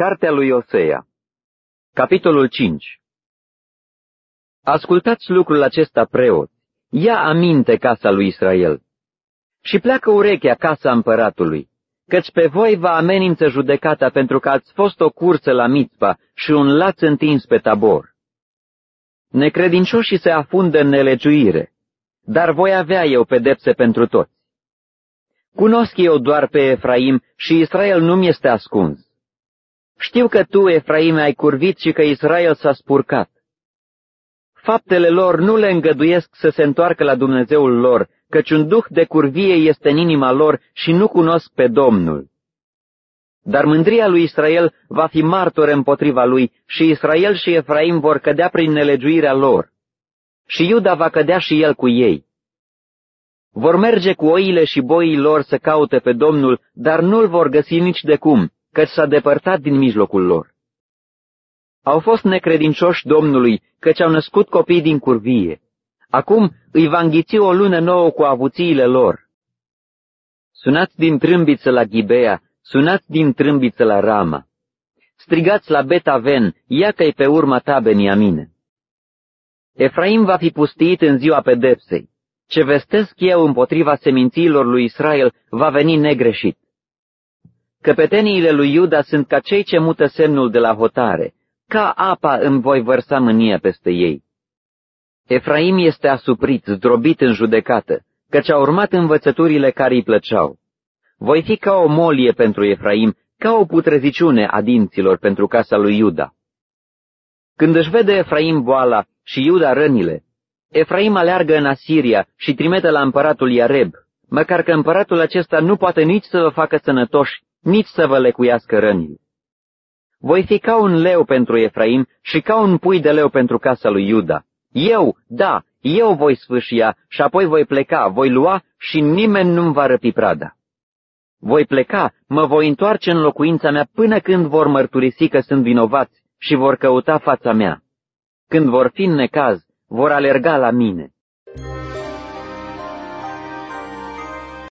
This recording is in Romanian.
Cartea lui Osea Capitolul 5 Ascultați lucrul acesta, preot, ia aminte casa lui Israel. Și pleacă urechea casa împăratului, căci pe voi vă amenință judecata pentru că ați fost o cursă la mitzpa și un laț întins pe tabor. Necredincioșii se afundă în nelegiuire, dar voi avea eu pedepse pentru toți. Cunosc eu doar pe Efraim și Israel nu mi este ascuns. Știu că tu, Efraim, ai curvit și că Israel s-a spurcat. Faptele lor nu le îngăduiesc să se întoarcă la Dumnezeul lor, căci un duh de curvie este în inima lor și nu cunosc pe Domnul. Dar mândria lui Israel va fi martor împotriva lui și Israel și Efraim vor cădea prin nelegiuirea lor. Și Iuda va cădea și el cu ei. Vor merge cu oile și boii lor să caute pe Domnul, dar nu-l vor găsi nici de cum, căci s-a depărtat din mijlocul lor. Au fost necredincioși Domnului, căci au născut copii din curvie. Acum îi va înghiți o lună nouă cu avuțiile lor. Sunați din trâmbiță la Ghibea, sunați din trâmbiță la Rama. Strigați la Betaven, ia că pe urma ta, Beniamine. Efraim va fi pustiit în ziua pedepsei. Ce vestesc eu împotriva semințiilor lui Israel va veni negreșit. Căpeteniile lui Iuda sunt ca cei ce mută semnul de la hotare, ca apa îmi voi vărsa mânie peste ei. Efraim este asuprit, zdrobit în judecată, căci a urmat învățăturile care îi plăceau. Voi fi ca o molie pentru Efraim, ca o putreziciune a dinților pentru casa lui Iuda. Când își vede Efraim boala și Iuda rănile, Efraim aleargă în Asiria și trimite la împăratul Iareb, măcar că împăratul acesta nu poate nici să vă facă sănătoși, nici să vă lecuiască rănile. Voi fi ca un leu pentru Efraim și ca un pui de leu pentru casa lui Iuda. Eu, da, eu voi sfâșia și apoi voi pleca, voi lua și nimeni nu-mi va răpi prada. Voi pleca, mă voi întoarce în locuința mea până când vor mărturisi că sunt vinovați și vor căuta fața mea. Când vor fi în necaz, vor alerga la mine.